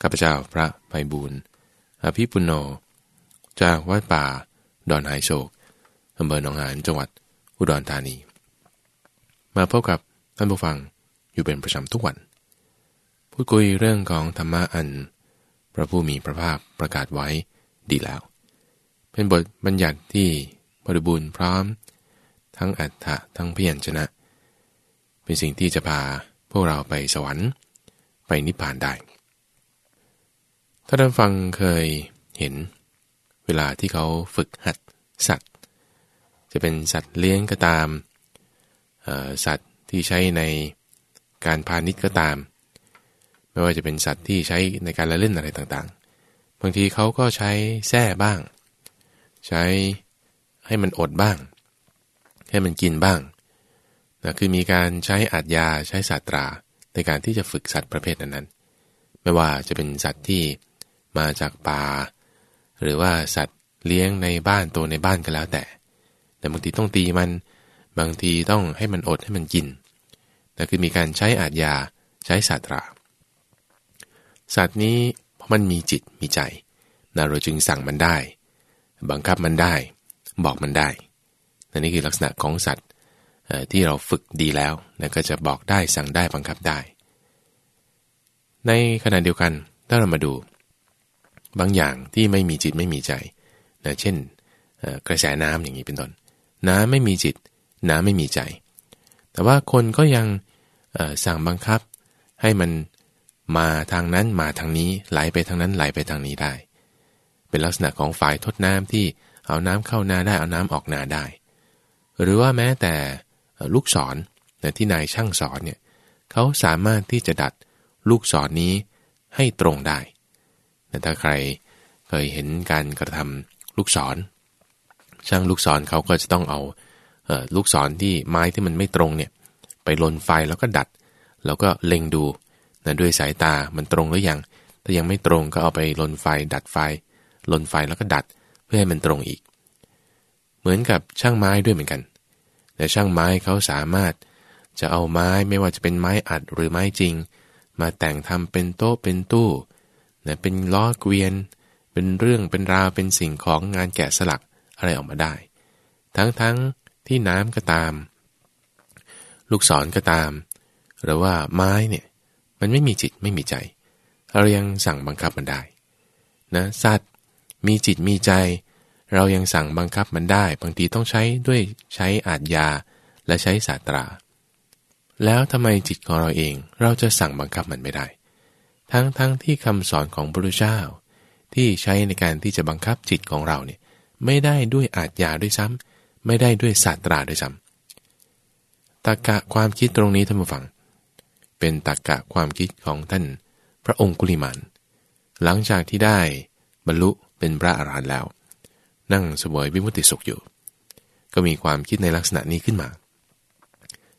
ข้าพเจ้าพระไพบูรณ์อภิปุโน จากวัดป่า ดอนหายโศกอำเภอหนองหานจังหวัดอุดรธานี มาพบกับท่านผู้ฟังอยู่เป็นประจำทุกวัน พูดคุยเรื่องของธรรมะอัน พระผู้มีพระภาคประกาศไว้ดีแล้ว เป็นบทบัญญัติที่บริบูรณ์พร้อม ทั้งอัฏฐะทั้งเพียรชนะ เป็นสิ่งที่จะพาพวกเราไปสวรรค์ ไปนิพพานได้ ถ้าท่านฟังเคยเห็น เวลาที่เขาฝึกหัดสัตว์ จะเป็นสัตว์เลี้ยงก็ตาม สัตว์ที่ใช้ในการพาณิชย์ก็ตาม ไม่ว่าจะเป็นสัตว์ที่ใช้ในการละเล่นอะไรต่างๆ บางทีเขาก็ใช้แส้บ้าง ใช้ให้มันอดบ้าง ให้มันกินบ้างนะคือมีการใช้อาจยาใช้ศาสตราในการที่จะฝึกสัตว์ประเภทนั้นๆไม่ว่าจะเป็นสัตว์ที่ มาจากป่า หรือว่าสัตว์เลี้ยงในบ้านตัวในบ้านก็แล้วแต่ แต่บางทีต้องตีมัน บางทีต้องให้มันอดให้มันกินนั่นคือมีการใช้อาจยาใช้ศาสตรา สัตว์นี้เพราะมันมีจิตมีใจนะเราจึงสั่งมันได้ บังคับมันได้ บอกมันได้นนี่คือลักษณะของสัตว์ที่เราฝึกดีแล้วนะก็จะบอกได้สั่งได้บังคับได้ ในขณะเดียวกันถ้าเรามาดู บางอย่างที่ไม่มีจิตไม่มีใจนะเช่นกระแสน้ำอย่างนี้เป็นต้นน้ำไม่มีจิต น้ำไม่มีใจ แต่ว่าคนก็ยังสั่งบังคับ ให้มันมาทางนั้นมาทางนี้ไหลไปทางนั้นไหลไปทางนี้ได้ เป็นลักษณะของฝ่ายทดน้ำที่เอาน้ำเข้านาได้เอาน้ำออกนาได้ หรือว่าแม้แต่ลูกศรที่นายช่างสอนเนี่ยเขาสามารถที่จะดัดลูกศรนนี้ให้ตรงได้ แต่ถ้าใครเคยเห็นการกระทำลูกศร ช่างลูกศรเขาก็จะต้องเอาลูกศรที่ไม้ที่มันไม่ตรงเนี่ยไปลนไฟแล้วก็ดัด แล้วก็เล็งดูนะด้วยสายตามันตรงหรือยัง ถ้ายังไม่ตรงก็เอาไปลนไฟ ดัดไฟ ลนไฟแล้วก็ดัดเพื่อให้มันตรงอีก เหมือนกับช่างไม้ด้วยเหมือนกัน แต่ช่างไม้เขาสามารถจะเอาไม้ไม่ว่าจะเป็นไม้อัดหรือไม้จริง มาแต่งทำเป็นโต๊ะเป็นตู้ นะเป็นล้อเกวียน เป็นเรื่องเป็นราวเป็นสิ่งของงานแกะสลักอะไรออกมาได้ ทั้งๆทที่น้ำก็ตาม ลูกศรก็ตาม หรือว่าไม้เนี่ยมันไม่มีจิตไม่มีใจเรายังสั่งบังคับมันได้นะสัตว์มีจิตมีใจ เรายังสั่งบังคับมันได้ บางทีต้องใช้ด้วยใช้อาจยาและใช้ศาสตรา แล้วทำไมจิตของเราเองเราจะสั่งบังคับมันไม่ได้ ทั้งทั้งที่คำสอนของพระพุทธเจ้า ที่ใช้ในการที่จะบังคับจิตของเราเนี่ยไม่ได้ด้วยอาจยาด้วยซ้ำไม่ได้ด้วยศาสตราด้วยซ้ำตรกะความคิดตรงนี้ท่านผู้ฟัง เป็นตรกะความคิดของท่าน พระองคุลิมานหลังจากที่ได้บรรลุเป็นพระอรหันต์แล้ว นั่งสวยวิมุติสุขอยู่ ก็มีความคิดในลักษณะนี้ขึ้นมา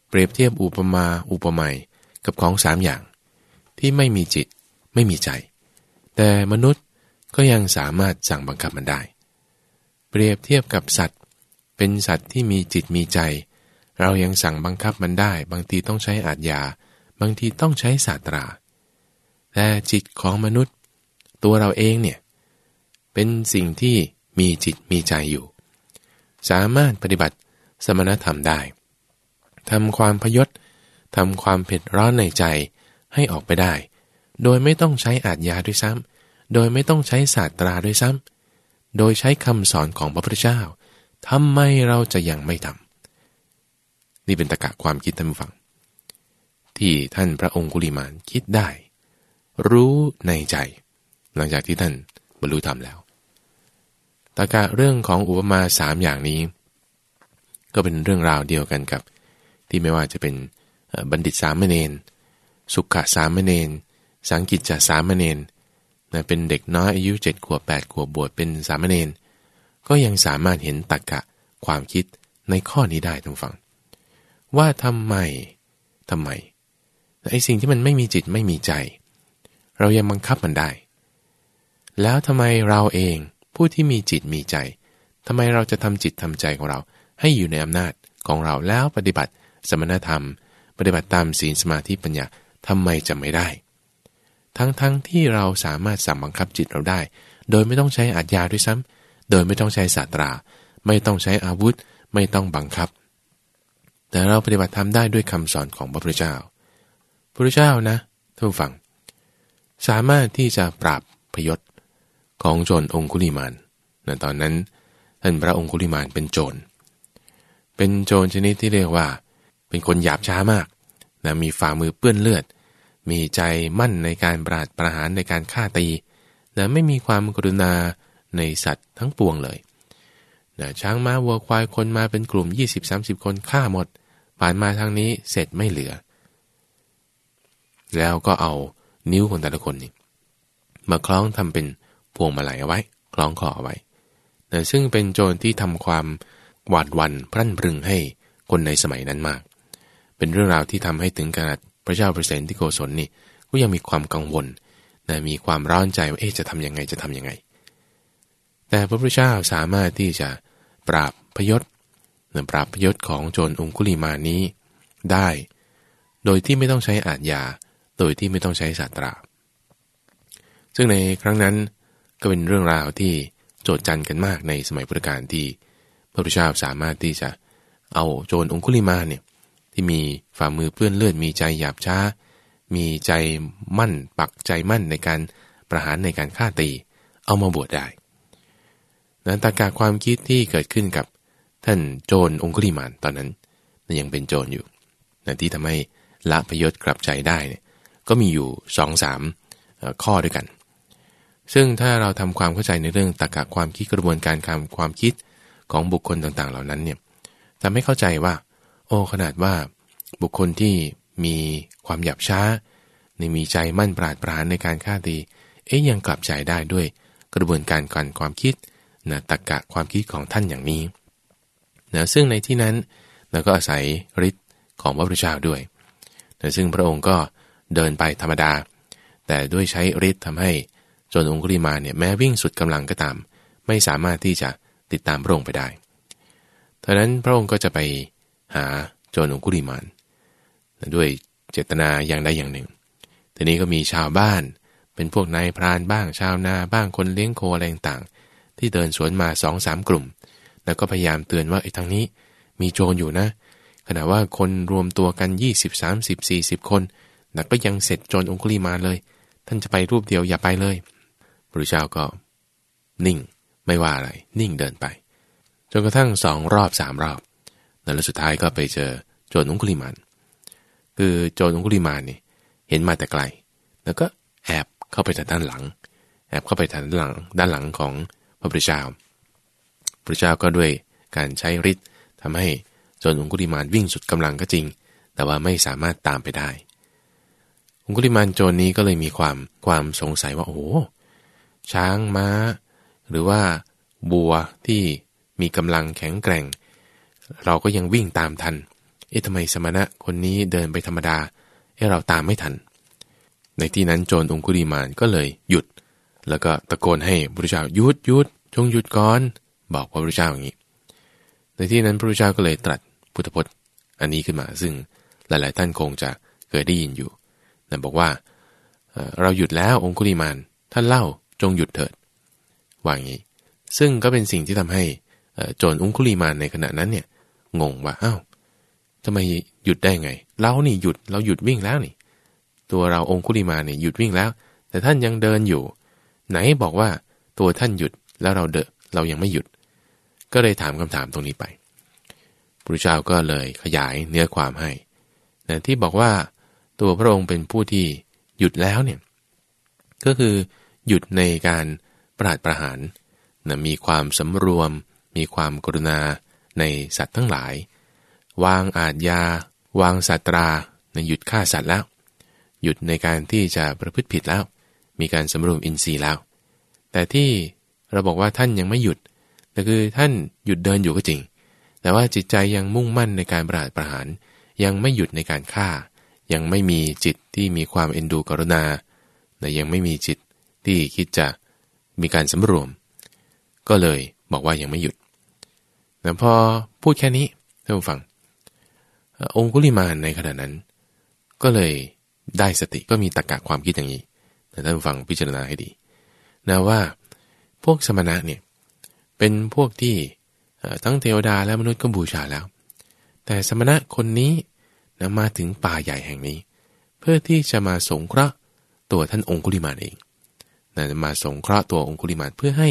เปรียบเทียบอุปมาอุปไมยกับของสามอย่าง ที่ไม่มีจิต ไม่มีใจ แต่มนุษย์ก็ยังสามารถสั่งบังคับมันได้ เปรียบเทียบกับสัตว์ เป็นสัตว์ที่มีจิตมีใจ เรายังสั่งบังคับมันได้ บางทีต้องใช้อาจยา บางทีต้องใช้ศาสตรา แต่จิตของมนุษย์ ตัวเราเองเนี่ยเป็นสิ่งที่มีจิตมีใจอยู่ สามารถปฏิบัติสมณธรรมได้ทำความพยศทำความเผ็ดร้อนในใจให้ออกไปได้ โดยไม่ต้องใช้อาจยาด้วยซ้ำโดยไม่ต้องใช้ศาสตราด้วยซ้ำโดยใช้คำสอนของพระพุทธเจ้าทำไมเราจะยังไม่ทำนี่เป็นตะกะความคิดท่านฟัง ที่ท่านพระองคุลิมานคิดได้ รู้ในใจ หลังจากที่ท่านบรรลุธรรมแล้วตากะเรื่องของอุปมาสามอย่างนี้ ก็เป็นเรื่องราวเดียวกันกับ ที่ไม่ว่าจะเป็นบัณฑิตสามเณรสุขะสามเณร สังกิจจะสามเณรนะเป็นเด็กน้อยอายุเจ็ดขวบแปดขวบบวชเป็นสามเณรก็ยังสามารถเห็นตากกะความคิดในข้อนี้ได้ทุกฝัง ว่าทำไมทำไมไอ้สิ่งที่มันไม่มีจิตไม่มีใจ เรายังบังคับมันได้ แล้วทำไมเราเองผู้ที่มีจิตมีใจทำไมเราจะทำจิตทำใจของเรา ให้อยู่ในอำนาจของเราแล้วปฏิบัติสมณธรรม ปฏิบัติตามศีลสมาธิปัญญาทำไมจะไม่ได้ ทั้งๆทที่เราสามารถสั่งบังคับจิตเราได้ โดยไม่ต้องใช้อาญาด้วยซ้ำโดยไม่ต้องใช้ศาสตรา ไม่ต้องใช้อาวุธ ไม่ต้องบังคับ แต่เราปฏิบัติทำได้ด้วยคำสอนของพระพุทธเจ้า พระพุทธเจ้านะท่านฟัง สามารถที่จะปราบพยศของโจรองคุลิมานในตอนนั้นท่านพระองคุลิมานเป็นโจร เป็นโจรชนิดที่เรียกว่า เป็นคนหยาบช้ามากนะมีฝ่ามือเปื้อนเลือด มีใจมั่นในการปราดประหารในการฆ่าตีนะไม่มีความกรุณาในสัตว์ทั้งปวงเลยนะช้างม้าวัวควายคนมาเป็นกลุ่ม 20-30 คนฆ่าหมด ผ่านมาทางนี้เสร็จไม่เหลือ แล้วก็เอานิ้วของแต่ละคนนี่มาคล้องทำเป็นพวงมาลัยเอาไว้ คล้องคอเอาไว้นะซึ่งเป็นโจรที่ทำความหวาดวันพรั่นพรึงให้คนในสมัยนั้นมาก เป็นเรื่องราวที่ทำให้ถึงขนาด พระเจ้าเปรตที่โกศลนี่ก็ยังมีความกังวลนะมีความร้อนใจว่าเอ๊ะจะทํำยังไงจะทํำยังไง แต่พระพุทธเจ้าสามารถที่จะปราบพยศนะปราบพยศของโจรองคุลีมานี้ได้ โดยที่ไม่ต้องใช้อาจยา โดยที่ไม่ต้องใช้ศาสตรา ซึ่งในครั้งนั้นก็เป็นเรื่องราวที่โจดจันกันมากในสมัยพุทธกาลที่พระพุทธเจ้าสามารถที่จะเอาโจรองคุลิมาเนี่ย ที่มีฝ่ามือเปื้อนเลือดมีใจหยาบช้า มีใจมั่นปักใจมั่นในการประหารในการฆ่าตี เอามาบวชได้ นั้นตากาความคิดที่เกิดขึ้นกับท่านโจรองคุลิมานตอนนั้นยังเป็นโจรอยู่นะที่ทำให้ละพยศกลับใจได้เนี่ยก็มีอยู่สองสามข้อด้วยกัน ซึ่งถ้าเราทำความเข้าใจในเรื่องตรรกะความคิดกระบวนการการความคิดของบุคคลต่างๆ เหล่านั้นเนี่ยทำให้เข้าใจว่า โอ้ขนาดว่าบุคคลที่มีความหยาบช้าในมีใจมั่นปราดปรานในการฆ่าตีเอ๊ยยังกลับใจได้ด้วยกระบวนการการความคิดนะตรรกะความคิดของท่านอย่างนี้นะซึ่งในที่นั้นเราก็อาศัยฤทธิ์ของพระพุทธเจ้าด้วยนะซึ่งพระองค์ก็เดินไปธรรมดา แต่ด้วยใช้ฤทธิ์ทำให้จนองคุริมาเนี่ยแม้วิ่งสุดกำลังก็ตาม ไม่สามารถที่จะติดตามพระองค์ไปได้ดังนั้นพระองค์ก็จะไป หาโจนองคุริมานด้วยเจตนาอย่างใดอย่างหนึ่ง ทีนี้ก็มีชาวบ้าน เป็นพวกนายพรานบ้างชาวนาบ้างคนเลี้ยงโคอะไรต่างๆ ที่เดินสวนมาสองสามกลุ่ม แล้วก็พยายามเตือนว่าไอ้ทางนี้มีโจรอยู่นะ ขณะว่าคนรวมตัวกัน 20 30 40 คนแต่ก็ยังเสร็จโจรองคุลีมาเลย ท่านจะไปรูปเดียวอย่าไปเลยพระเจ้าก็ นิ่ง ไม่ว่าอะไร นิ่งเดินไป จนกระทั่งสองรอบสามรอบ แล้วสุดท้ายก็ไปเจอโจรนุงคุลิมานคือโจรนุงคุลิมานนี่เห็นมาแต่ไกล แล้วก็แอบเข้าไปทางด้านหลัง แอบเข้าไปทางด้านหลังด้านหลังของพระพุทธเจ้าพระเจ้าก็ด้วยการใช้ฤทธิ์ทำให้โจรนุคุลิมานวิ่งสุดกำลังก็จริง แต่ว่าไม่สามารถตามไปได้องคุลิมานโจรนี้ก็เลยมีความความสงสัยว่าโอ้ช้างม้า หรือว่าบัวที่มีกำลังแข็งแกร่ง เราก็ยังวิ่งตามทัน เอ๊ะทำไมสมณะคนนี้เดินไปธรรมดา เอ๊ะเราตามไม่ทัน ในที่นั้นโจรองคุริมานก็เลยหยุด แล้วก็ตะโกนให้พระเจ้าหยุดหยุดจงหยุดก่อน บอกพระพุทธเจ้าอย่างนี้ ในที่นั้นพระพุทธเจ้าก็เลยตรัสพุทธพจน์ อันนี้ขึ้นมาซึ่งหลาย ๆ ท่านคงจะเคยได้ยินอยู่นั่นบอกว่าเราหยุดแล้วองคุริมานท่านเล่าจงหยุดเถิดว่าอย่างนี้ ซึ่งก็เป็นสิ่งที่ทำให้โจรองคุลีมานในขณะนั้นเนี่ย งงว่าอ้าวทำไมหยุดได้ไง เรานี่หยุดเราหยุดวิ่งแล้วนี่ ตัวเราองคุลีมาเนี่ยหยุดวิ่งแล้ว แต่ท่านยังเดินอยู่ ไหนบอกว่าตัวท่านหยุดแล้วเราเดะเรายังไม่หยุด ก็เลยถามคำถามตรงนี้ไปพระเจ้าก็เลยขยายเนื้อความให้แต่ที่บอกว่าตัวพระองค์เป็นผู้ที่หยุดแล้วเนี่ยก็คือหยุดในการปราดประหารนะมีความสำรวม มีความกรุณา ในสัตว์ทั้งหลาย วางอาจยา วางสัตราในหยุดฆ่าสัตว์แล้ว หยุดในการที่จะประพฤติผิดแล้ว มีการสำรวมอินทรีย์แล้ว แต่ที่เราบอกว่าท่านยังไม่หยุดแต่คือท่านหยุดเดินอยู่ก็จริง แต่ว่าจิตใจยังมุ่งมั่นในการปราดประหาร ยังไม่หยุดในการฆ่า ยังไม่มีจิตที่มีความเอ็นดูกรุณาแต่ยังไม่มีจิตที่คิดจะมีการสำรวม ก็เลยบอกว่ายังไม่หยุด แต่พอพูดแค่นี้ท่านผู้ฟัง องคุลิมานในขณะนั้น ก็เลยได้สติก็มีตรรกะความคิดอย่างนี้แต่ท่านฟังพิจารณาให้ดีนะว่าพวกสมณะเนี่ยเป็นพวกที่ทั้งเทวดาและมนุษย์ก็บูชาแล้ว แต่สมณะคนนี้นะมาถึงป่าใหญ่แห่งนี้ เพื่อที่จะมาสงเคราะห์ตัวท่านองคุลิมานเองนะมาสงเคราะห์ตัวองคุลิมานเพื่อให้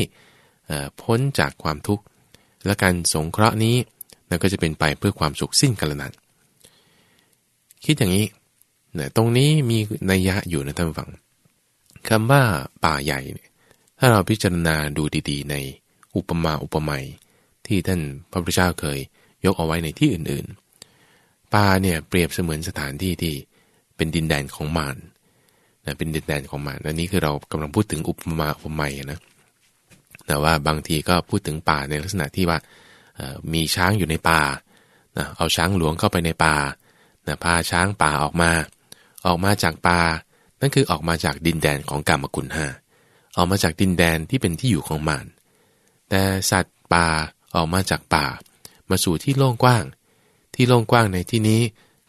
พ้นจากความทุกข์ และการสงเคราะห์นี้นะก็จะเป็นไปเพื่อความสุขสิ้นกาลนานคิดอย่างนี้นะตรงนี้มีนัยยะอยู่นะท่านฟังคำว่าป่าใหญ่ถ้าเราพิจารณาดูดีๆ ในอุปมาอุปไมยที่ท่านพระพุทธเจ้าเคยยกเอาไว้ในที่อื่นๆ ป่าเนี่ยเปรียบเสมือนสถานที่ที่เป็นดินแดนของมารนะเป็นดินแดนของมารอันนี้คือเรากำลังพูดถึงอุปมาอุปไมยนะ แต่ว่าบางทีก็พูดถึงป่าในลักษณะที่ว่ามีช้างอยู่ในป่านะเอาช้างหลวงเข้าไปในป่านะพาช้างป่าออกมา ออกมาจากป่า นั่นคือออกมาจากดินแดนของกรรมกุลห้าออกมาจากดินแดนที่เป็นที่อยู่ของมารแต่สัตว์ป่าออกมาจากป่า มาสู่ที่โล่งกว้าง ที่โล่งกว้างในที่นี้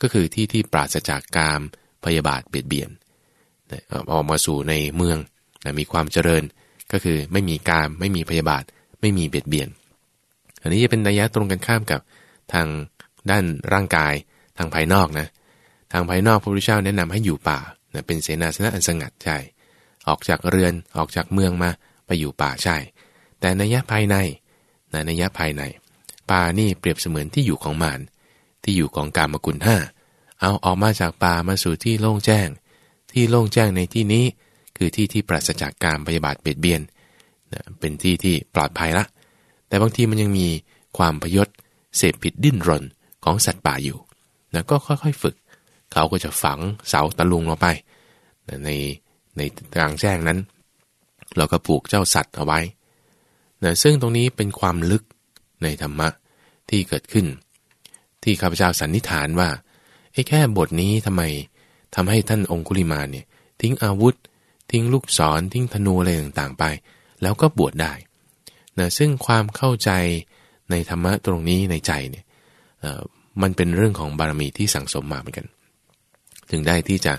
ก็คือที่ที่ปราศจากกามพยาบาทเบียดเบียนออกมาสู่ในเมืองมีความเจริญ ก็คือไม่มีกาม ไม่มีพยาบาท ไม่มีเบียดเบียน อันนี้จะเป็นนัยยะตรงกันข้ามกับทางด้านร่างกายทางภายนอกนะ ทางภายนอกพระพุทธเจ้าแนะนำให้อยู่ป่านะเป็นเสนาสนะอันสงัดใช่ ออกจากเรือนออกจากเมืองมาไปอยู่ป่าใช่ แต่ในยยะภายในนะในยะภายใน ป่านี่เปรียบเสมือนที่อยู่ของมารที่อยู่ของกามกุลห้าเอาออกมาจากป่ามาสู่ที่โล่งแจ้ง ที่โล่งแจ้งในที่นี้ คือที่ที่ปราศจากการพยาบาทเบียดเบียนนะเป็นที่ที่ปลอดภัยละ แต่บางทีมันยังมีความพยศเสพผิดดิ้นรนของสัตว์ป่าอยู่นะก็ค่อยๆฝึก เขาก็จะฝังเสาตะลุงลงไปในในกลางแจ้งนั้น เราก็ผูกเจ้าสัตว์เอาไว้นะซึ่งตรงนี้เป็นความลึกในธรรมะที่เกิดขึ้น ที่ข้าพเจ้าสันนิษฐานว่าไอ้แค่บทนี้ทำไมทำให้ท่านองคุลิมาเนี่ยทิ้งอาวุธ ทิ้งลูกศรทิ้งธนูอะไรต่างๆไป แล้วก็บวชได้นะซึ่งความเข้าใจในธรรมะตรงนี้ในใจเนี่ยมันเป็นเรื่องของบารมีที่สั่งสมมาเหมือนกัน ถึงได้ที่จะ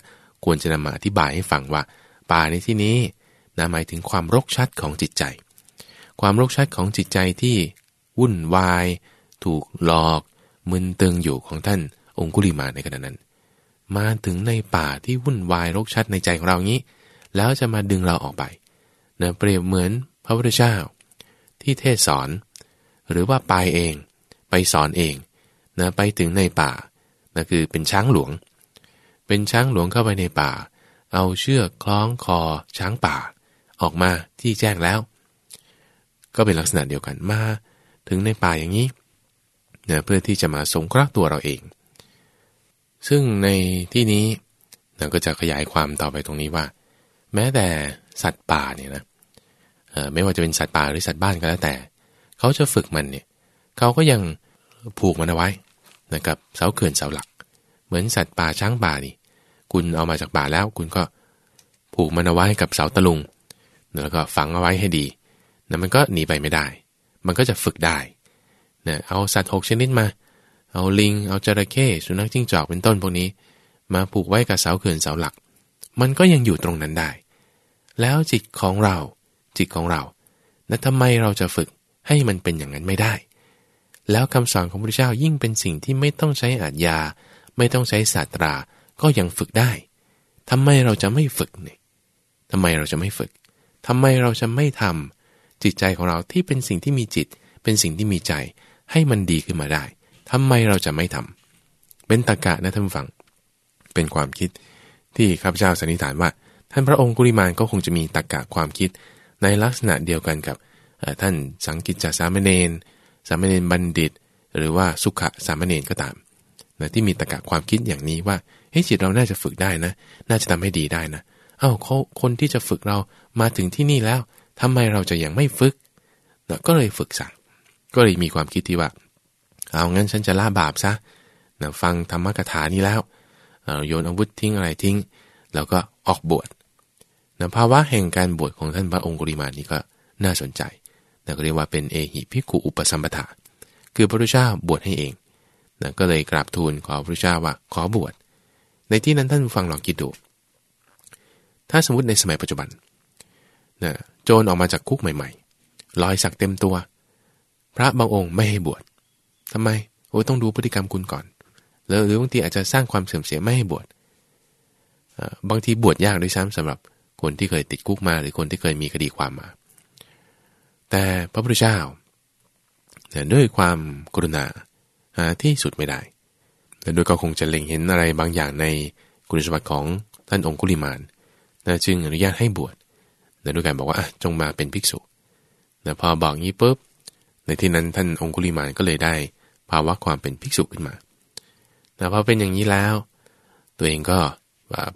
ควรจะนำมาอธิบายให้ฟังว่าป่าในที่นี้นะหมายถึงความรกชัดของจิตใจ ความรกชัดของจิตใจที่วุ่นวาย ถูกหลอก มึนตึงอยู่ของท่านองคุลิมาในขณะนั้น มาถึงในป่าที่วุ่นวายรกชัดในใจของเรางี้ แล้วจะมาดึงเราออกไปนะเปรียบเหมือนพระพุทธเจ้า ที่เทศสอน หรือว่าไปเอง ไปสอนเองนะไปถึงในป่านะคือเป็นช้างหลวง เป็นช้างหลวงเข้าไปในป่า เอาเชือกคล้องคอช้างป่า ออกมาที่แจ้งแล้ว ก็เป็นลักษณะเดียวกันมาถึงในป่าอย่างนี้เนี่ยเพื่อที่จะมาสงเคราะห์ตัวเราเอง ซึ่งในที่นี้เราก็จะขยายความต่อไปตรงนี้ว่า แม้แต่สัตว์ป่าเนี่ยนะไม่ว่าจะเป็นสัตว์ป่าหรือสัตว์บ้านก็แล้วแต่ เขาจะฝึกมันเนี่ยเขาก็ยังผูกมันเอาไว้นะครับเสาเขื่อนเสาหลัก เหมือนสัตว์ป่าช้างป่านี่ คุณเอามาจากป่าแล้ว คุณก็ผูกมันเอาไว้กับเสาตะลุง แล้วก็ฝังเอาไว้ให้ดีนะมันก็หนีไปไม่ได้ มันก็จะฝึกได้นะเอาสัตว์หกชนิดมา เอาลิง เอาจระเข้ สุนัขจิ้งจอก เป็นต้นพวกนี้ มาผูกไว้กับเสาเขื่อนเสาหลัก มันก็ยังอยู่ตรงนั้นได้ แล้วจิตของเรา จิตของเรานะทำไมเราจะฝึกให้มันเป็นอย่างนั้นไม่ได้ แล้วคำสอนของพระพุทธเจ้ายิ่งเป็นสิ่งที่ไม่ต้องใช้อาจยา ไม่ต้องใช้ศาสตรา ก็ยังฝึกได้ทำไมเราจะไม่ฝึกเนี่ยทำไมเราจะไม่ฝึกทำไมเราจะไม่ทำจิตใจของเราที่เป็นสิ่งที่มีจิต เป็นสิ่งที่มีใจ ให้มันดีขึ้นมาได้ทำไมเราจะไม่ทำเป็นตะกะนะท่านฟัง เป็นความคิดที่ข้าพเจ้าสันนิษฐานว่า ท่านพระองค์กุริมานก็คงจะมีตะกกะความคิดในลักษณะเดียวกันกับท่านสังกิจจสามเณรสามเณรบัณฑิต หรือว่าสุขะสามเณรก็ตามนะที่มีตะกกะความคิดอย่างนี้ว่าเฮ้ยจิตเราน่าจะฝึกได้นะ น่าจะทำให้ดีได้นะเอา้าเขาคนที่จะฝึกเรามาถึงที่นี่แล้วทำไมเราจะยังไม่ฝึกนะก็เลยฝึกสั่งก็เลยมีความคิดที่ว่า เอางั้นฉันจะละบาปซะนะฟังธรรมกถานี้แล้ว โยนอาวุธทิ้งอะไรทิ้ง แล้วก็ออกบวช นะภาวะแห่งการบวชของท่านพระองคุริมานี้ก็น่าสนใจนะก็เรียกว่าเป็นเอหิพิกุอุปสัมปทาคือพระพุทธเจ้าบวชให้เองนะก็เลยกราบทูลขอพระพุทธเจ้าว่าขอบวช ในที่นั้นท่านฟังลองคิดดู ถ้าสมมติในสมัยปัจจุบันนะโจรออกมาจากคุกใหม่ๆรอยสักเต็มตัว พระบางองค์ไม่ให้บวชทำไม โอ้ต้องดูพฤติกรรมคุณก่อนหรือหรือบางทีอาจจะสร้างความเสื่อมเสียไม่ให้บวชบางทีบวชยากด้วยซ้ำสำหรับ คนที่เคยติดคุกมา หรือคนที่เคยมีคดีความมา แต่พระพุทธเจ้าด้วยความกรุณาหาที่สุดไม่ได้แต่โดยก็คงจะเล็งเห็นอะไรบางอย่างในคุณสมบัติของท่านองคุลิมานนะจึงอนุญาตให้บวชนะด้วยการบอกว่าจงมาเป็นภิกษุนะพอบอกงี้ปุ๊บในที่นั้นท่านองคุลิมานก็เลยได้ภาวะความเป็นภิกษุขึ้นมา แต่พอเป็นอย่างนี้แล้ว ตัวเองก็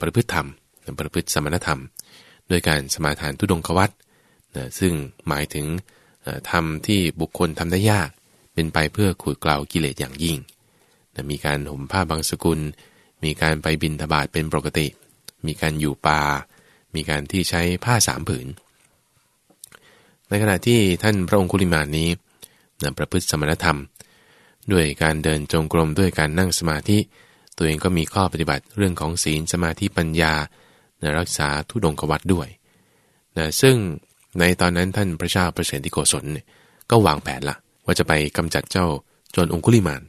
ประพฤติธรรมประพฤติสมณธรรม โดยการสมาทานทุดงควัตนะซึ่งหมายถึงทำที่บุคคลทำได้ยาก เป็นไปเพื่อขุดกล่าวกิเลสอย่างยิ่งนะมีการห่มผ้าบางสกุล มีการไปบินทบาทเป็นปกติ มีการอยู่ป่า มีการที่ใช้ผ้าสามผืน ในขณะที่ท่านพระองคุลิมานนี้นะประพฤติสมณธรรม ด้วยการเดินจงกรมด้วยการนั่งสมาธิ ตัวเองก็มีข้อปฏิบัติเรื่องของศีลสมาธิปัญญา นะรักษาทุดงกวัดด้วยนะซึ่งในตอนนั้นท่านพระเจ้าประเสริฐที่โกศลก็วางแผนละว่าจะไปกำจัดเจ้าจรองคุลิมาน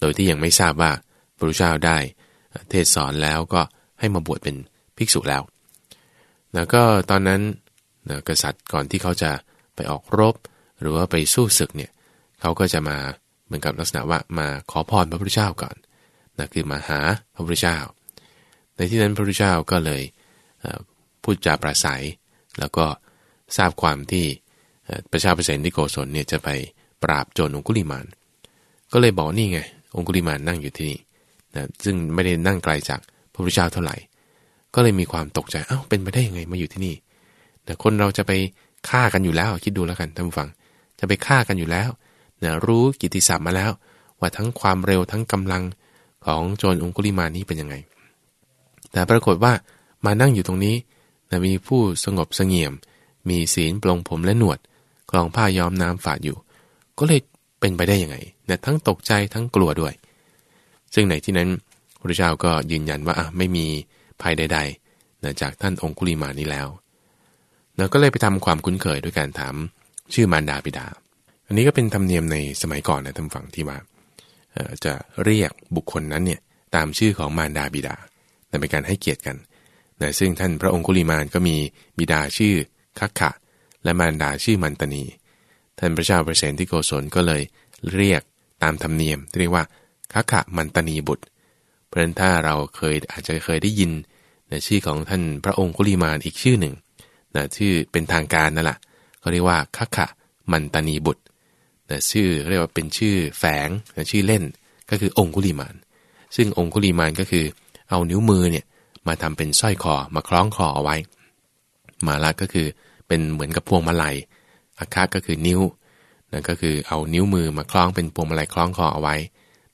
โดยที่ยังไม่ทราบว่าพระเจ้าได้เทศสอนแล้วก็ให้มาบวชเป็นภิกษุแล้วแล้วก็ตอนนั้นนะกษัตริย์ก่อนที่เขาจะไปออกรบ หรือว่าไปสู้ศึกเนี่ยเขาก็จะมาเหมือนกับลักษณะว่ามาขอพรพระพุทธเจ้าก่อนนะคือมาหาพระพุทธเจ้า ในที่นั้นพระพุทธเจ้าก็เลย พูดจาปราศัย แล้วก็ทราบความที่ประชาเปรตที่โกศลเนี่ยจะไปปราบโจรองคุลิมาน ก็เลยบอกนี่ไง องคุลิมานนั่งอยู่ที่นี่นะซึ่งไม่ได้นั่งไกลจากพระพุทธเจ้าเท่าไหร่ ก็เลยมีความตกใจเอ้าเป็นไปได้ยังไงมาอยู่ที่นี่แต่คนเราจะไปฆ่ากันอยู่แล้ว คิดดูแล้วกันท่านผู้ฟัง จะไปฆ่ากันอยู่แล้วนะรู้กิติศัพท์มาแล้ว ว่าทั้งความเร็วทั้งกำลังของโจรองคุลิมานนี้เป็นยังไง แต่ปรากฏว่า มานั่งอยู่ตรงนี้นะมีผู้สงบสงเงียม มีศีลปลงผมและหนวด กลองผ้าย้อมน้ำฝาดอยู่ ก็เลยเป็นไปได้ยังไงนะทั้งตกใจทั้งกลัวด้วย ซึ่งในที่นั้นพระเจ้าก็ยืนยันว่าไม่มีภัยใดๆนะจากท่านองคุลิมานี้แล้วเราก็เลยไปทำความคุ้นเคยด้วยการถามชื่อมารดาบิดา อันนี้ก็เป็นธรรมเนียมในสมัยก่อนนะท่านฝั่งที่ว่าจะเรียกบุคคลนั้นเนี่ยตามชื่อของมารดาบิดาแต่เป็นการให้เกียรติกัน นะซึ่งท่านพระองคุลิมานก็มีบิดาชื่อคักขะ และมารดาชื่อมันตนี ท่านพระเจ้าประเสนที่โกศลก็เลยเรียกตามธรรมเนียมเรียกว่าคักขะมันตนีบุตร เพราะฉะนั้นถ้าเราเคยอาจจะเคยได้ยินในชื่อของท่านพระองคุลิมานอีกชื่อหนึ่งนะชื่อเป็นทางการนั่นแหละเขาเรียกว่าคักขะมันตนีบุตรนะชื่อเรียกว่าเป็นชื่อแฝงนะชื่อเล่นก็คือองคุลิมาน ซึ่งองคุลิมานก็คือเอานิ้วมือเนี่ย มาทำเป็นสร้อยคอมาคล้องคอเอาไว้ มาละก็คือเป็นเหมือนกับพวงมาลัยอาคาก็คือนิ้วนั่นก็คือเอานิ้วมือมาคล้องเป็นพวงมาลัยคล้องคอเอาไว้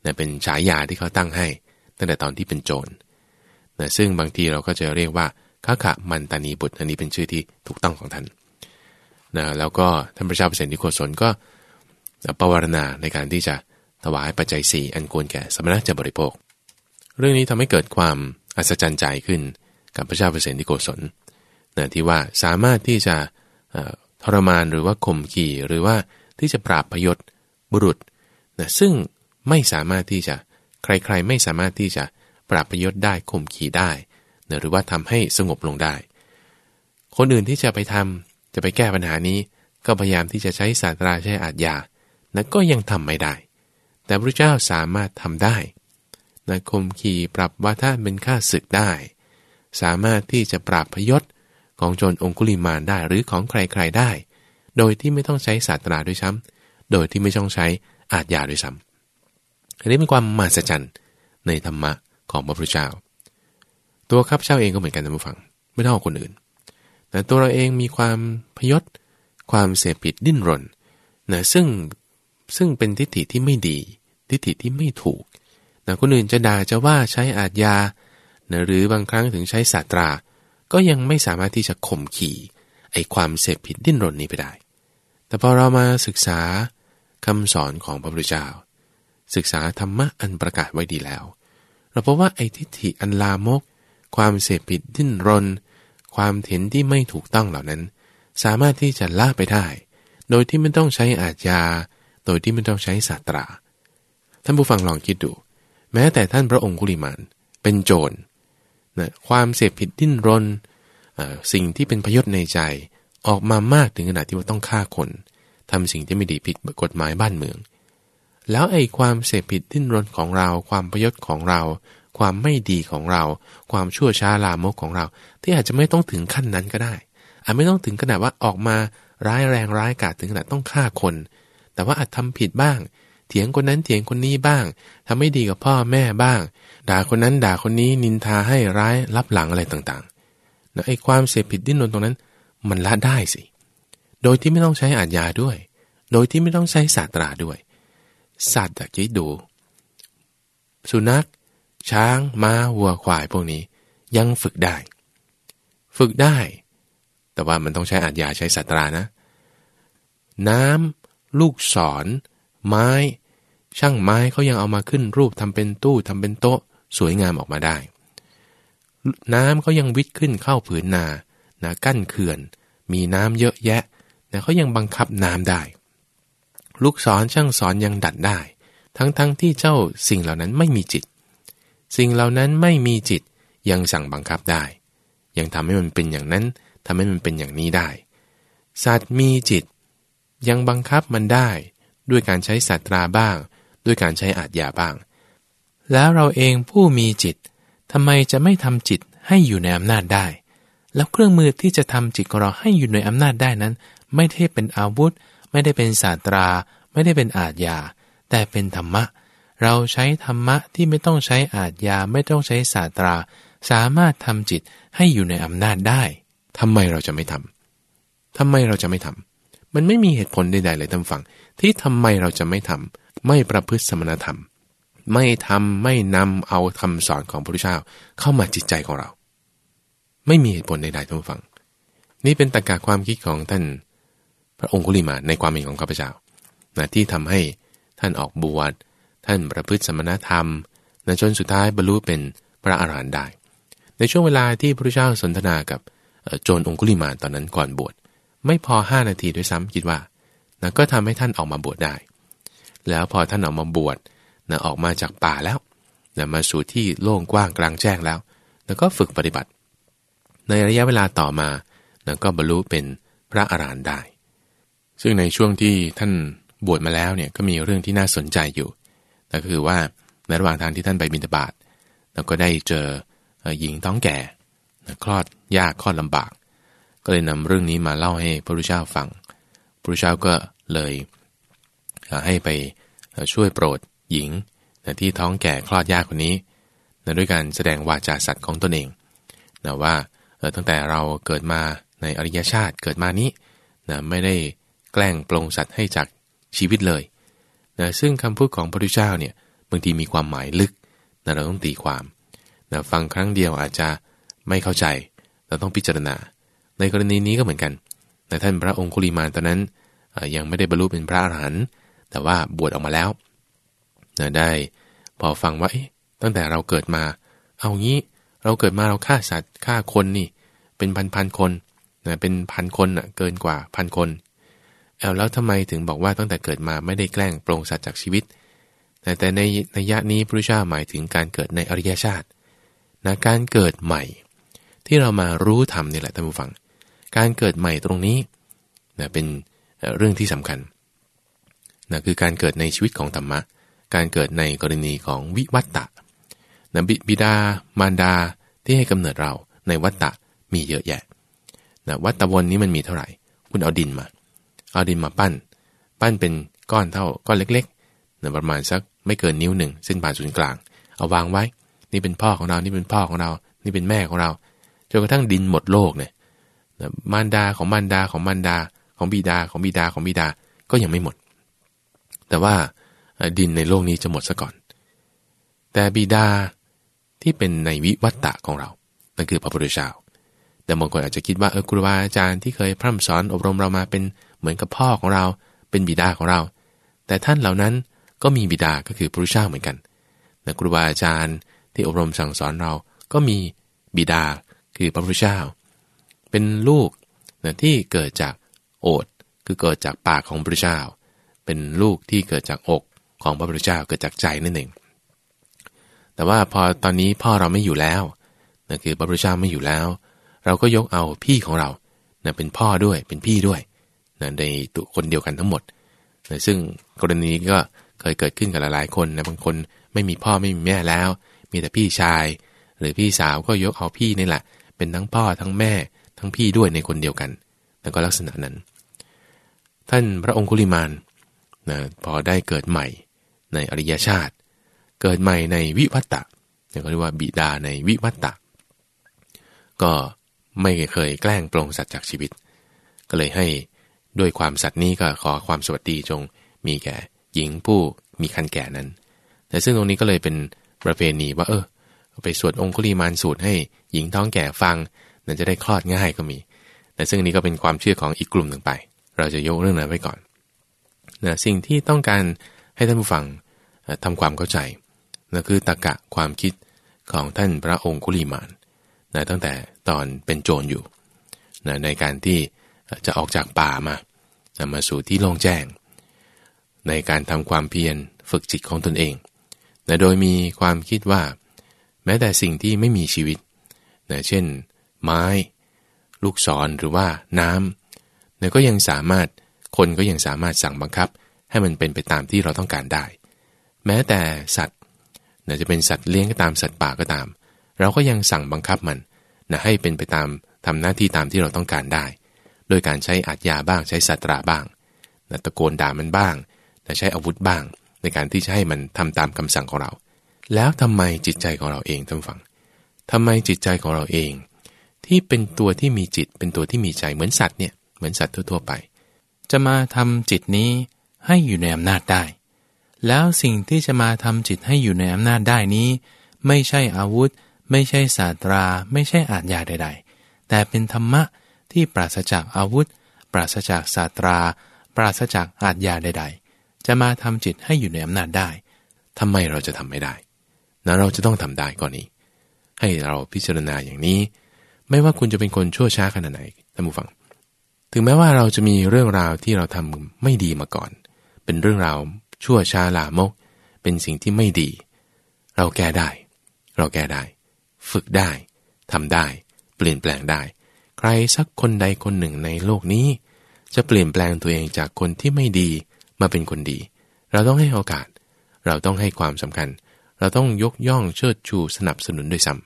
นั่นเป็นฉายาที่เขาตั้งให้ ตั้งแต่ตอนที่เป็นโจรนะซึ่งบางทีเราก็จะเรียกว่าข้าขะมันตานีบุตรอันนี้เป็นชื่อที่ถูกต้องของท่านนะแล้วก็ท่านพระเจ้าเปรตนิโคศลก็ปวารณาในการที่จะถวายปัจจัยสี่อันควรแก่สมณะจะบริโภค เรื่องนี้ทำให้เกิดความ อัศจรรย์ใจขึ้นกับพระเจ้าเปรตนิโกศลนะที่ว่าสามารถที่จะทรมานหรือว่าข่มขี่หรือว่าที่จะปราบพยศบุรุษนะซึ่งไม่สามารถที่จะใครๆ ไม่สามารถที่จะปราบพยศได้ข่มขี่ได้นะหรือว่าทำให้สงบลงได้ คนอื่นที่จะไปทำจะไปแก้ปัญหานี้ ก็พยายามที่จะใช้ศาสตราใช้อาจยานะก็ยังทำไม่ได้ แต่พระเจ้าสามารถทำได้ นะข่มขี่ปรับว่าถ้าเป็นค่าศึกได้ สามารถที่จะปราบพยศของโจรองคุลิมานได้หรือของใครๆได้ โดยที่ไม่ต้องใช้ศาสตราด้วยซ้ำโดยที่ไม่ต้องใช้อาจยาด้วยซ้ำอันนี้เป็นความมหัศจรรย์ในธรรมะของพระพุทธเจ้า ตัวข้าพเจ้าเองก็เหมือนกันนะผู้ฟัง ไม่เท่าคนอื่น แต่ตัวเราเองมีความพยศ ความเสพผิดดิ้นรนนะซึ่งซึ่งเป็นทิฏฐิที่ไม่ดี ทิฏฐิที่ไม่ถูก นะคนอื่นจะด่าจะว่าใช้อาจยานะหรือบางครั้งถึงใช้ศาสตรา ก็ยังไม่สามารถที่จะข่มขี่ไอ้ความเสพผิดดิ้นรนนี้ไปได้ แต่พอเรามาศึกษาคำสอนของพระพุทธเจ้า ศึกษาธรรมะอันประกาศไว้ดีแล้ว เราพบว่าไอ้ทิฏฐิอันลามก ความเสพผิดดิ้นรน ความเห็นที่ไม่ถูกต้องเหล่านั้น สามารถที่จะละไปได้ โดยที่ไม่ต้องใช้อาญาโดยที่ไม่ต้องใช้ศาสตรา ท่านผู้ฟังลองคิดดู แม้แต่ท่านพระองคุลิมานเป็นโจรนะความเสพผิดดิ้นรน สิ่งที่เป็นพยศในใจออกมามากถึงขนาดที่ว่าต้องฆ่าคนทำสิ่งที่ไม่ดีผิดกฎหมายบ้านเมือง แล้วไอ้ความเสพผิดดิ้นรนของเรา ความพยศของเรา ความไม่ดีของเรา ความชั่วช้าลามกของเรา ที่อาจจะไม่ต้องถึงขั้นนั้นก็ได้ อาจไม่ต้องถึงขนาดว่าออกมาร้ายแรงร้ายกาจถึงขนาดต้องฆ่าคน แต่ว่าอาจทำผิดบ้าง เถียงคนนั้นเถียงคนนี้บ้างทำไม่ดีกับพ่อแม่บ้าง ด่าคนนั้นด่าคนนี้นินทาให้ร้ายรับหลังอะไรต่างๆแล้วไอ้ความเสพผิดดิ้นรนตรงนั้น มันละได้สิ โดยที่ไม่ต้องใช้อาญาด้วย โดยที่ไม่ต้องใช้ศาสตราด้วยสัตว์คิดดู สุนัข ช้างม้าวัวควายพวกนี้ ยังฝึกได้ ฝึกได้ แต่ว่ามันต้องใช้อาญาใช้ศาสตรานะ น้ำลูกศร ไม้ ช่างไม้เขายังเอามาขึ้นรูปทำเป็นตู้ทำเป็นโต๊ะ สวยงามออกมาได้ น้ำเขายังวิทย์ขึ้นเข้าผืนนานะกั้นเขื่อน มีน้ำเยอะแยะแต่เขายังบังคับน้ำได้ ลูกศรช่างสอนยังดัดได้ ทั้งๆทที่เจ้าสิ่งเหล่านั้นไม่มีจิต สิ่งเหล่านั้นไม่มีจิตยังสั่งบังคับได้ ยังทำให้มันเป็นอย่างนั้นทำให้มันเป็นอย่างนี้ได้ สัตว์มีจิต ยังบังคับมันได้ ด้วยการใช้สัตราบ้าง ด้วยการใช้อาจยาบ้าง แล้วเราเองผู้มีจิตทำไมจะไม่ทำจิตให้อยู่ในอำนาจได้ แล้วเครื่องมือที่จะทำจิตของเราให้อยู่ในอำนาจได้นั้น ไม่ได้เป็นอาวุธ ไม่ได้เป็นศาสตรา ไม่ได้เป็นอาทยา แต่เป็นธรรมะ เราใช้ธรรมะที่ไม่ต้องใช้อาทยา ไม่ต้องใช้ศาสตรา สามารถทำจิตให้อยู่ในอำนาจได้ทำไมเราจะไม่ทำทำไมเราจะไม่ทำ มันไม่มีเหตุผลใดๆเลยท่านฟัง ที่ทำไมเราจะไม่ทำไม่ประพฤติสมณธรรม ไม่ทำไม่นำเอาคำสอนของพระพุทธเจ้าเข้ามาจิตใจของเรา ไม่มีเหตุผลใดๆท่านฟัง นี่เป็นตรรกะความคิดของท่าน พระองคุลิมาในความเห็นของข้าพเจ้านะที่ทำให้ท่านออกบวชท่านประพฤติสมณธรรมนะจนสุดท้ายบรรลุเป็นพระอรหันต์ได้ ในช่วงเวลาที่พระเจ้าสนทนากับโจรองคุลิมาตอนนั้นก่อนบวช ไม่พอ 5 นาทีด้วยซ้ำคิดว่านะก็ทำให้ท่านออกมาบวชได้ แล้วพอท่านออกมาบวชนะออกมาจากป่าแล้วนะมาสู่ที่โล่งกว้างกลางแจ้งแล้ว แล้วก็ฝึกปฏิบัติ ในระยะเวลาต่อมานะก็บรรลุเป็นพระอรหันต์ได้ ซึ่งในช่วงที่ท่านบวชมาแล้วเนี่ยก็มีเรื่องที่น่าสนใจอยู่นั่นก็คือว่าในระหว่างทางที่ท่านไปบิณฑบาตแล้วก็ได้เจอหญิงท้องแก่ คลอดยากคลอดลำบาก ก็เลยนำเรื่องนี้มาเล่าให้พระพุทธเจ้าฟัง พระพุทธเจ้าก็เลยให้ไปช่วยโปรดหญิงที่ท้องแก่คลอดยากคนนี้ด้วยการแสดงวาจาสัตว์ของตนเองนะว่าตั้งแต่เราเกิดมาในอริยชาติเกิดมานี้นะไม่ได้แกล้งปลงสัตว์ให้จากชีวิตเลยนะซึ่งคำพูดของพระพุทธเจ้าเนี่ยบางทีมีความหมายลึกนะเราต้องตีความนะฟังครั้งเดียวอาจจะไม่เข้าใจ เราต้องพิจารณา ในกรณีนี้ก็เหมือนกันนะท่านพระองคุลิมานตอนนั้นยังไม่ได้บรรลุเป็นพระอรหันต์แต่ว่าบวชออกมาแล้วได้พอฟังว่าตั้งแต่เราเกิดมา เอางี้เราเกิดมาเราฆ่าสัตว์ฆ่าคนนี่ เป็นพันพันคนนะเป็นพันคนอะเกินกว่าพันคนเอาแล้วทำไมถึงบอกว่าตั้งแต่เกิดมาไม่ได้แกล้งโปรงสัตว์จากชีวิต แต่แต่ในในยะนี้พระเจ้าหมายถึงการเกิดในอริยชาตินะการเกิดใหม่ ที่เรามารู้ธรรมนี่แหละท่านผู้ฟัง การเกิดใหม่ตรงนี้นะเป็นเรื่องที่สำคัญนะคือการเกิดในชีวิตของธรรมะ การเกิดในกรณีของวิวัตตะนะบิดามารดาที่ให้กำเนิดเราในวัตตะมีเยอะแยะนะวัตตะวนนี้มันมีเท่าไหร่ คุณเอาดินมา เอาดินมาปั้น ปั้นเป็นก้อนเท่าก้อนเล็กๆนี่ยประมาณสักไม่เกินนิ้วหนึ่งเส้นผ่านศูนย์กลาง เอาวางไว้ นี่เป็นพ่อของเรา นี่เป็นพ่อของเรา นี่เป็นแม่ของเรา จนกระทั่งดินหมดโลกเนี่ย มารดาของมารดาของมารดาของบิดาของบิดาของบิดาก็ยังไม่หมด แต่ว่าดินในโลกนี้จะหมดซะก่อน แต่บิดาที่เป็นในวิวัตตะของเรานั่นคือพระพุทธเจ้าแต่บางคนอาจจะคิดว่าเออครูบาอาจารย์ที่เคยพร่ำสอนอบรมเรามาเป็นเหมือนกับพ่อของเรา เป็นบิดาของเรา แต่ท่านเหล่านั้นก็มีบิดาก็คือพระพุทธเจ้าเหมือนกันนะครูบาอาจารย์ที่อบรมสั่งสอนเราก็มีบิดาคือพระพุทธเจ้า เป็นลูกนะที่เกิดจากโอดคือเกิดจากปากของพระเจ้า เป็นลูกที่เกิดจากอกของพระพุทธเจ้าเกิดจากใจนั่นเอง แต่ว่าพอตอนนี้พ่อเราไม่อยู่แล้วนั่นคือพระพุทธเจ้าไม่อยู่แล้ว เราก็ยกเอาพี่ของเรานะเป็นพ่อด้วยเป็นพี่ด้วยนะในตัวคนเดียวกันทั้งหมดนะซึ่งกรณีก็เคยเกิดขึ้นกับหลายๆคนนะบางคนไม่มีพ่อไม่มีแม่แล้ว มีแต่พี่ชาย หรือพี่สาวก็ยกเอาพี่นี่แหละ เป็นทั้งพ่อทั้งแม่ ทั้งพี่ด้วยในคนเดียวกัน แล้วก็ลักษณะนั้น ท่านพระองคุลิมานนะพอได้เกิดใหม่ในอริยชาติ เกิดใหม่ในวิวัตตะเรียกว่าบิดาในวิวัตตะ ก็ไม่เคยแกล้งปลงสัตว์จากชีวิต ก็เลยให้ด้วยความสัตย์นี้ก็ขอความสวัสดีจงมีแก่หญิงผู้มีคันแก่นั้น แต่ซึ่งตรงนี้ก็เลยเป็นประเพณีว่าเออไปสวดองคุลีมานสูตรให้หญิงท้องแก่ฟัง นั่นจะได้คลอดง่ายก็มีแต่ซึ่งนี้ก็เป็นความเชื่อของอีกกลุ่มหนึ่งไป เราจะยกเรื่องนั้นไว้ก่อนนะสิ่งที่ต้องการให้ท่านผู้ฟังทำความเข้าใจนั่นคือตะกะความคิดของท่านพระองคุลีมานนะตั้งแต่ตอนเป็นโจรอยู่นะในการที่จะออกจากป่ามานะมาสู่ที่โล่งแจ้ง ในการทำความเพียรฝึกจิตของตนเองนะโดยมีความคิดว่า แม้แต่สิ่งที่ไม่มีชีวิตนะเช่น ไม้ ลูกศรหรือว่าน้ำเนะก็ยังสามารถคนก็ยังสามารถสั่งบังคับ ให้มันเป็นไปตามที่เราต้องการได้ แม้แต่สัตว์เนะจะเป็นสัตว์เลี้ยงก็ตามสัตว์ป่าก็ตาม เราก็ยังสั่งบังคับมันนะให้เป็นไปตามทำหน้าที่ตามที่เราต้องการได้ โดยการใช้อาจยาบ้างใช้สัตราบ้างนะตะโกนด่ามันบ้างนะใช้อาวุธบ้าง ในการที่จะให้มันทำตามคำสั่งของเรา แล้วทำไมจิตใจของเราเองท่านฟังทำไมจิตใจของเราเอง ที่เป็นตัวที่มีจิตเป็นตัวที่มีใจเหมือนสัตว์เนี่ยเหมือนสัตว์ทั่วๆไป จะมาทำจิตนี้ให้อยู่ในอำนาจได้ แล้วสิ่งที่จะมาทำจิตให้อยู่ในอำนาจได้นี้ ไม่ใช่อาวุธ ไม่ใช่ศาสตรา ไม่ใช่อาจยาใด ๆ แต่เป็นธรรมะที่ปราศจากอาวุธ ปราศจากศาสตรา ปราศจากอาจยาใด ๆ จะมาทำจิตให้อยู่ในอำนาจได้ทำไมเราจะทำไม่ได้นะเราจะต้องทำได้ก่อนนี้ ให้เราพิจารณาอย่างนี้ ไม่ว่าคุณจะเป็นคนชั่วช้าขนาดไหนท่านผู้ฟัง ถึงแม้ว่าเราจะมีเรื่องราวที่เราทำไม่ดีมาก่อน เป็นเรื่องราวชั่วช้าลามก เป็นสิ่งที่ไม่ดี เราแก้ได้ เราแก้ได้ ฝึกได้ทำได้ เปลี่ยนแปลงได้ ใครสักคนใดคนหนึ่งในโลกนี้ จะเปลี่ยนแปลงตัวเองจากคนที่ไม่ดีมาเป็นคนดี เราต้องให้โอกาส เราต้องให้ความสำคัญ เราต้องยกย่องเชิดชูสนับสนุนด้วยซ้ำ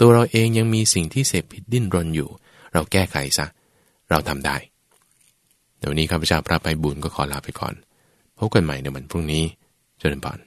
ตัวเราเองยังมีสิ่งที่เสพผิดดิ้นรนอยู่ เราแก้ไขซะ เราทำได้เดี๋ยวนี้ข้าพเจ้าพระไปบุญก็ขอลาไปก่อน พบกันใหม่ในวันพรุ่งนี้ เจริญพร